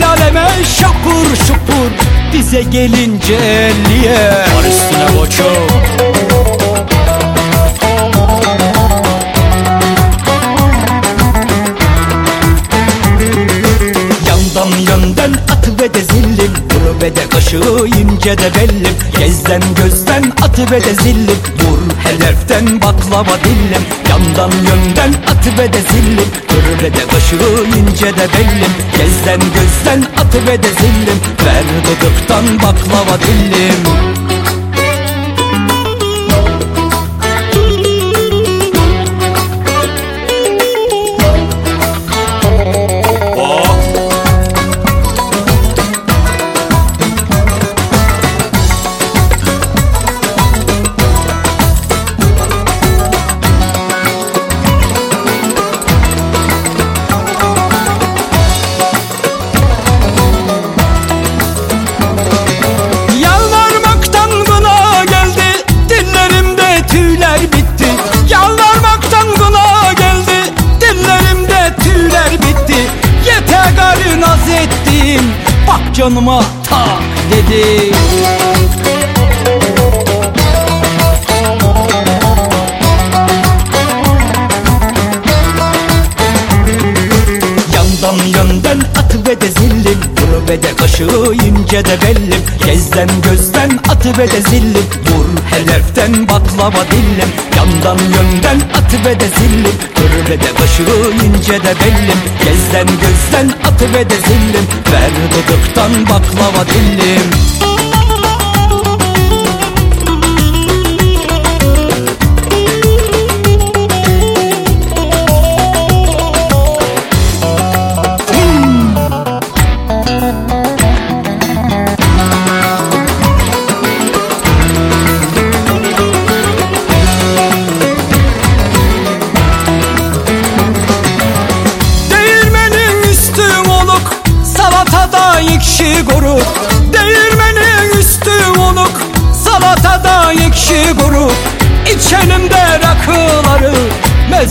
El aleme şapur şupur. Bize gelince elliye Var üstüne koçum Yandan yönden atı de zillim Vur ve de kaşı ince de bellim. Gezden gözden atı ve de zillim Vur hedeften baklava dillim. Yandan yönden atı ve de zillim Vur ve de kaşı ince de bellim. Gezden gözden atı ve de zillim Ver gıdıktan baklava dillim canıma tak dedi Yandan yönden atı ve de zillim Vur ve de kaşı ince de bellim. Gezden gözden atı ve de zillim Vur hedeften baklava dillim. Yandan yönden atı ve de zillim Vur ve de kaşı ince de bellim. Gezden gözden atı ve de zillim Ver gıdıktan baklava dillim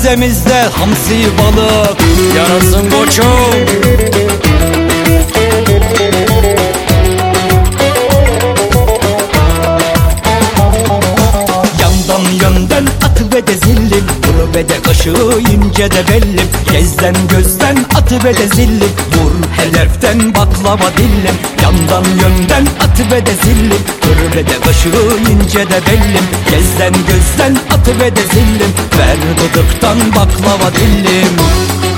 Mezemizde hamsi balık Yarasın koçum. Yandan yönden atı ve de zillim De kaşı ince de bellim Gezden gözden atı ve de zillim Vur hedeften baklava dillim Yandan yönden atı ve de zillim Vur ve de kaşı ince de bellim Gezden gözden atı ve de zillim Ver gıdıktan baklava dillim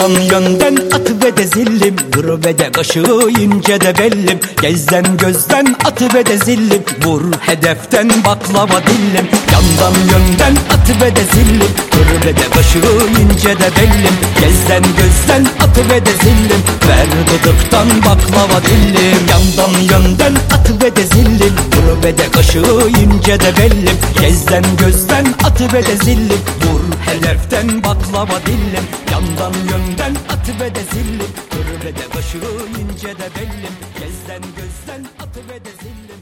Yandan yönden atı ve de zillim. Vur ve de kaşı ince de bellim. Gezden gözden atı ve de zillim. Vur hedeften baklava dillim. Yandan yönden atı ve de zillim. Vur ve de kaşı ince de bellim. Gezden gözden atı ve de zillim. Ver gıdıktan baklava dillim. Yandan yönden atı ve de zillim. Vur ve de kaşığı ince de bellim. Gezden gözden atı ve de zillim. Vur hedeften baklava dillim. Yandan yönden atı ve de zillim. Vur ve de kaşığı ince de bellim. Gezden gözden atı ve de zillim.